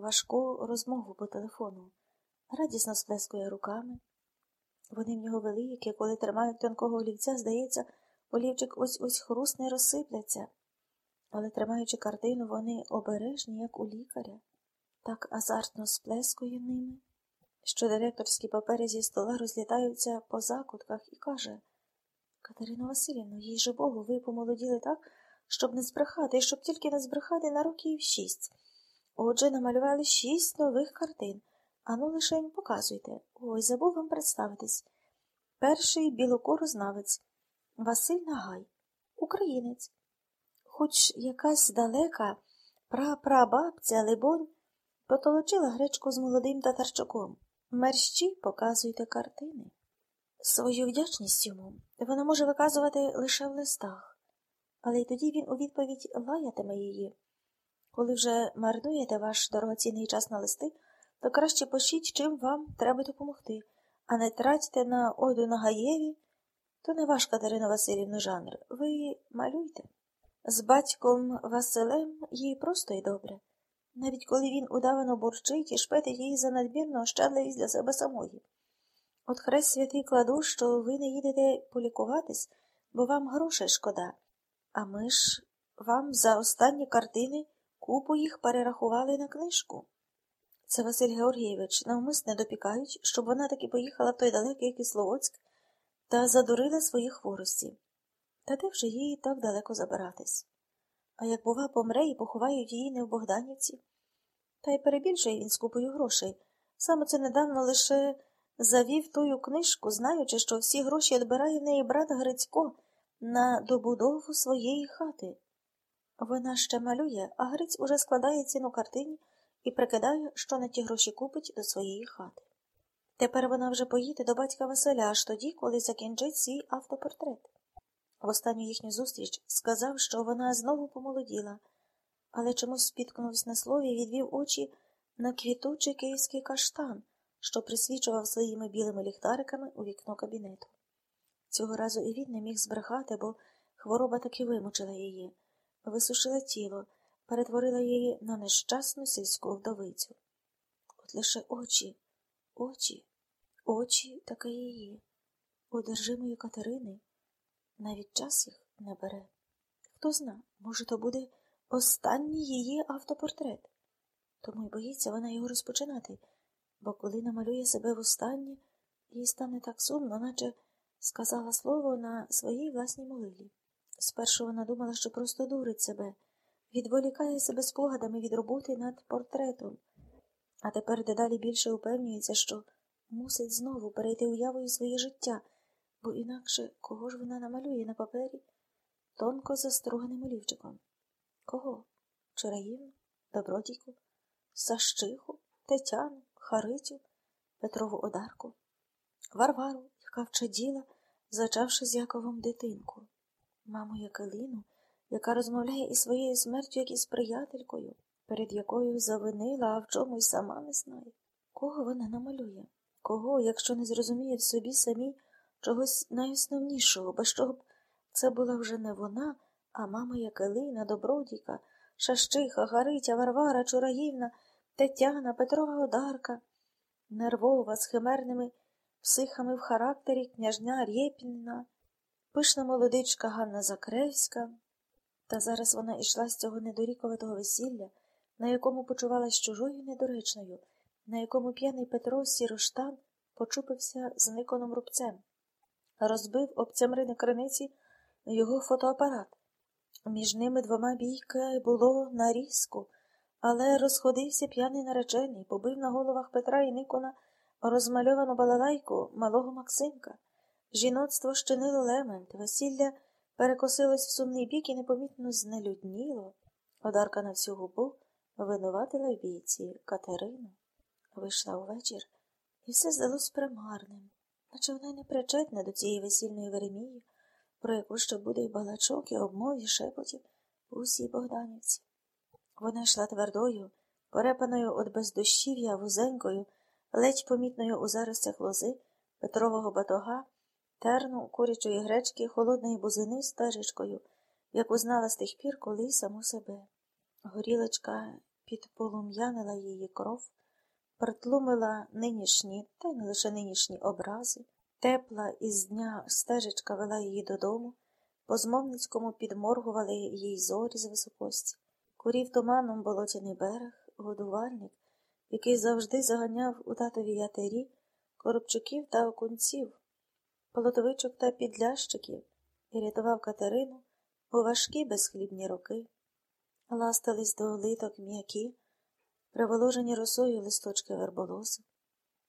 важку розмову по телефону, радісно сплескує руками. Вони в нього великі, коли тримають тонкого олівця, здається, олівчик ось ось хрусне розсипляться, але тримаючи картину, вони обережні, як у лікаря, так азартно сплескує ними, що директорські папери зі стола розлітаються по закутках і каже Катерино Васильівно, їй же Богу, ви помолоділи так, щоб не збрехати, і щоб тільки не збрехати на років шість. Отже, намалювали шість нових картин. Ану, лишень показуйте. Ой, забув вам представитись. Перший білокорознавець Василь Нагай, українець. Хоч якась далека прапрабабця, либонь, потолочила гречку з молодим татарчуком. Мерщі показуйте картини. Свою вдячність йому вона може виказувати лише в листах, але й тоді він у відповідь лаятиме її. Коли вже марнуєте ваш дорогоцінний час на листи, то краще пишіть, чим вам треба допомогти, а не тратьте на оду на Гаєві, то не ваш Катерина Васильівна жанр. Ви малюйте. З батьком Василем їй просто й добре, навіть коли він удавано бурчить і шпетить її за надмірну ощадливість для себе самої. От хрест святий кладу, що ви не їдете полікуватись, бо вам грошей шкода, а ми ж вам за останні картини купу їх перерахували на книжку. Це Василь Георгійович навмисне допікають, щоб вона таки поїхала в той далекий Кисловодськ та задурила свої хворості. Та де вже їй так далеко забиратись? А як, бува, помре і поховають її не в Богданівці? Та й перебільшує він з купою грошей. Саме це недавно лише завів тую книжку, знаючи, що всі гроші відбирає в неї брат Грицько на добудову своєї хати. Вона ще малює, а Гриць уже складає ціну картині і прикидає, що на ті гроші купить до своєї хати. Тепер вона вже поїде до батька Василя аж тоді, коли закінчить свій автопортрет. В останню їхню зустріч сказав, що вона знову помолоділа, але чомусь спіткнувся на слові і відвів очі на квітучий київський каштан, що присвічував своїми білими ліхтариками у вікно кабінету. Цього разу і він не міг збрехати, бо хвороба таки вимучила її, висушила тіло, перетворила її на нещасну сільську вдовицю. От лише очі, очі, очі таки її, одержимої Катерини. Навіть час їх не бере. Хто зна, може, то буде останній її автопортрет. Тому й боїться вона його розпочинати, бо коли намалює себе востаннє, їй стане так сумно, наче сказала слово на своїй власній могилі. Спершу вона думала, що просто дурить себе, відволікає себе спогадами від роботи над портретом, а тепер дедалі більше упевнюється, що мусить знову перейти уявою своє життя бо інакше кого ж вона намалює на папері? Тонко заструганим олівчиком? Кого? Чараївну, Добродійку, Сащиху, Тетяну, Харитю, Петрову Одарку, Варвару, яка вчаділа, зачавши з Яковом дитинку, маму Якелину, яка розмовляє із своєю смертю, як із приятелькою, перед якою завинила, а в чому й сама не знає. Кого вона намалює? Кого, якщо не зрозуміє в собі самій, чогось найосновнішого, без чого б це була вже не вона, а мама Якелина, Добродіка, Шащиха, Гаритя, Варвара, Чураївна, Тетяна, Петрова Одарка, нервова, з химерними психами в характері княжня Рєпіна, пишна молодичка Ганна Закревська. Та зараз вона йшла з цього недоріковатого весілля, на якому почувалась чужою недоречною, на якому п'яний Петро Сіроштан почупився з Никоном рубцем розбив об цямрини криниці його фотоапарат. Між ними двома бійка було на різку, але розходився п'яний наречений, побив на головах Петра і Никона розмальовану балалайку малого Максимка. Жіноцтво щинило лемент, весілля перекосилось в сумний бік і непомітно знелюдніло. Одарка на всю губу винуватила в бійці Катерину. Вийшла увечір, і все здалось примарним наче вона й не причетна до цієї весільної Веремії, про яку ще буде й балачок, і обмов, і шепотів у усій Богданівці. Вона йшла твердою, порепаною от бездощів'я вузенькою, ледь помітною у заростях лози, Петрового батога, терну курячої гречки, холодної бузини стежечкою, яку знала з тих пір, коли саму себе. Горілочка підполум'янила її кров, притлумила нинішні, та й не лише нинішні образи. Тепла із дня стежечка вела її додому, по змовницькому підморгували їй зорі з високості. Курів туманом болотяний берег, годувальник, який завжди заганяв у татові ятері коробчуків та окунців, полотовичок та підлящиків і рятував Катерину у важкі безхлібні роки. Ластились до литок м'які, приволожені росою листочки верболози.